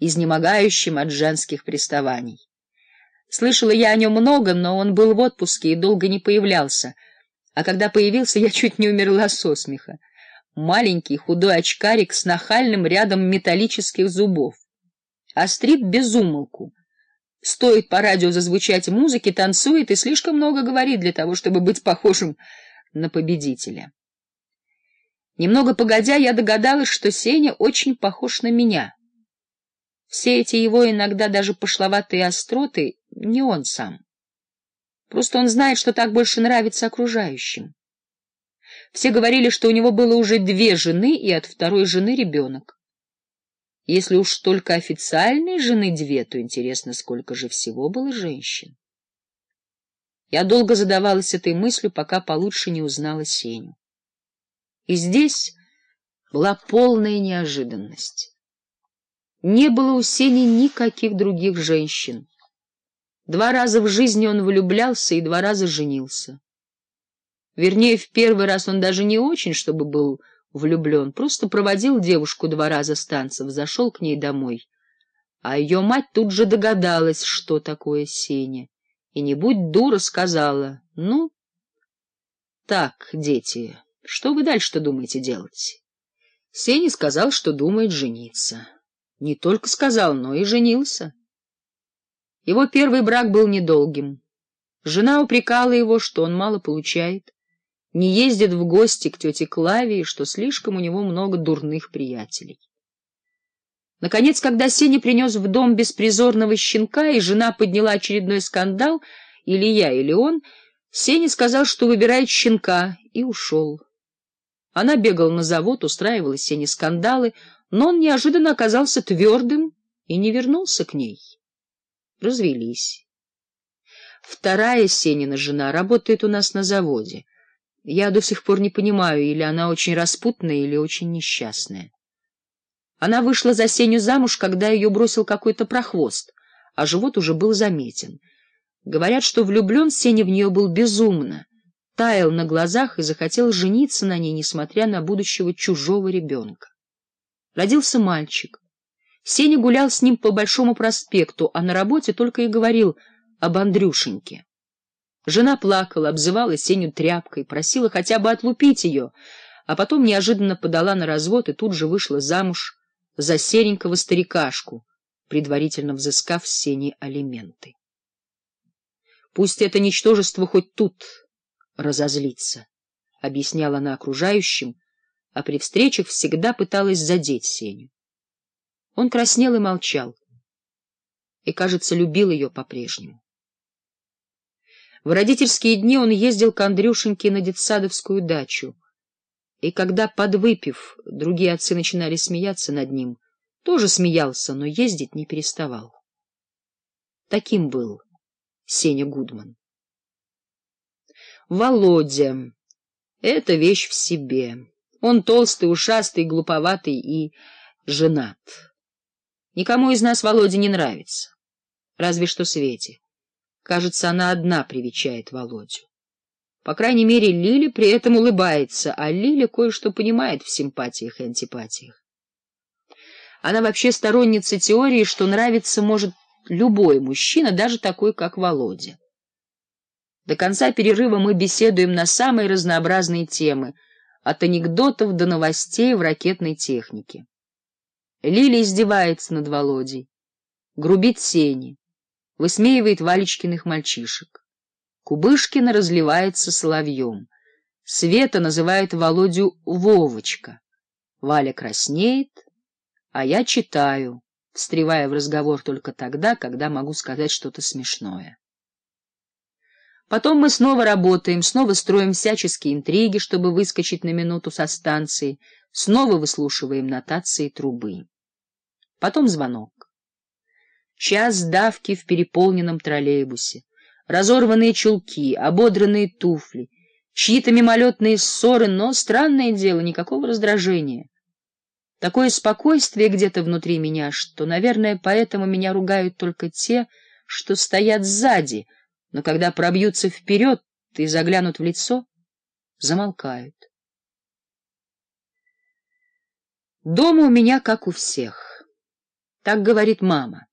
изнемогающим от женских приставаний. Слышала я о нем много, но он был в отпуске и долго не появлялся. А когда появился, я чуть не умерла со смеха. Маленький худой очкарик с нахальным рядом металлических зубов. А Острит безумолку. Стоит по радио зазвучать музыки, танцует и слишком много говорит для того, чтобы быть похожим на победителя. Немного погодя, я догадалась, что Сеня очень похож на меня — все эти его иногда даже пошловатые остроты не он сам. Просто он знает, что так больше нравится окружающим. Все говорили, что у него было уже две жены и от второй жены ребенок. Если уж только официальной жены две, то интересно, сколько же всего было женщин. Я долго задавалась этой мыслью, пока получше не узнала Сеню. И здесь была полная неожиданность. Не было у Сени никаких других женщин. Два раза в жизни он влюблялся и два раза женился. Вернее, в первый раз он даже не очень, чтобы был влюблен, просто проводил девушку два раза с танцев, зашел к ней домой. А ее мать тут же догадалась, что такое Сеня, и, не будь дура, сказала, ну, так, дети, что вы дальше-то думаете делать? Сеня сказал, что думает жениться не только сказал, но и женился. Его первый брак был недолгим. Жена упрекала его, что он мало получает, не ездит в гости к тете Клавии, что слишком у него много дурных приятелей. Наконец, когда Сеня принес в дом беспризорного щенка, и жена подняла очередной скандал, или я, или он, Сеня сказал, что выбирает щенка, и ушел. Она бегала на завод, устраивала Сене скандалы, но он неожиданно оказался твердым и не вернулся к ней. Развелись. Вторая Сенина жена работает у нас на заводе. Я до сих пор не понимаю, или она очень распутная, или очень несчастная. Она вышла за Сеню замуж, когда ее бросил какой-то прохвост, а живот уже был заметен. Говорят, что влюблен Сеня в нее был безумно, таял на глазах и захотел жениться на ней, несмотря на будущего чужого ребенка. Родился мальчик. Сеня гулял с ним по Большому проспекту, а на работе только и говорил об Андрюшеньке. Жена плакала, обзывала Сеню тряпкой, просила хотя бы отлупить ее, а потом неожиданно подала на развод и тут же вышла замуж за серенького старикашку, предварительно взыскав с Сени алименты. «Пусть это ничтожество хоть тут разозлится», — объясняла она окружающим, — а при встречах всегда пыталась задеть Сеню. Он краснел и молчал, и, кажется, любил ее по-прежнему. В родительские дни он ездил к Андрюшеньке на детсадовскую дачу, и когда, подвыпив, другие отцы начинали смеяться над ним, тоже смеялся, но ездить не переставал. Таким был Сеня Гудман. Володя — это вещь в себе. Он толстый, ушастый, глуповатый и женат. Никому из нас Володе не нравится. Разве что Свете. Кажется, она одна привечает Володю. По крайней мере, Лиля при этом улыбается, а Лиля кое-что понимает в симпатиях и антипатиях. Она вообще сторонница теории, что нравится может любой мужчина, даже такой, как Володя. До конца перерыва мы беседуем на самые разнообразные темы — от анекдотов до новостей в ракетной технике. Лили издевается над Володей, грубит Сене, высмеивает Валечкиных мальчишек. Кубышкина разливается соловьем. Света называет Володю Вовочка. Валя краснеет, а я читаю, встревая в разговор только тогда, когда могу сказать что-то смешное. Потом мы снова работаем, снова строим всяческие интриги, чтобы выскочить на минуту со станции, снова выслушиваем нотации трубы. Потом звонок. Час давки в переполненном троллейбусе, разорванные чулки, ободранные туфли, чьи-то мимолетные ссоры, но, странное дело, никакого раздражения. Такое спокойствие где-то внутри меня, что, наверное, поэтому меня ругают только те, что стоят сзади — но когда пробьются вперед и заглянут в лицо, замолкают. Дома у меня, как у всех. Так говорит мама.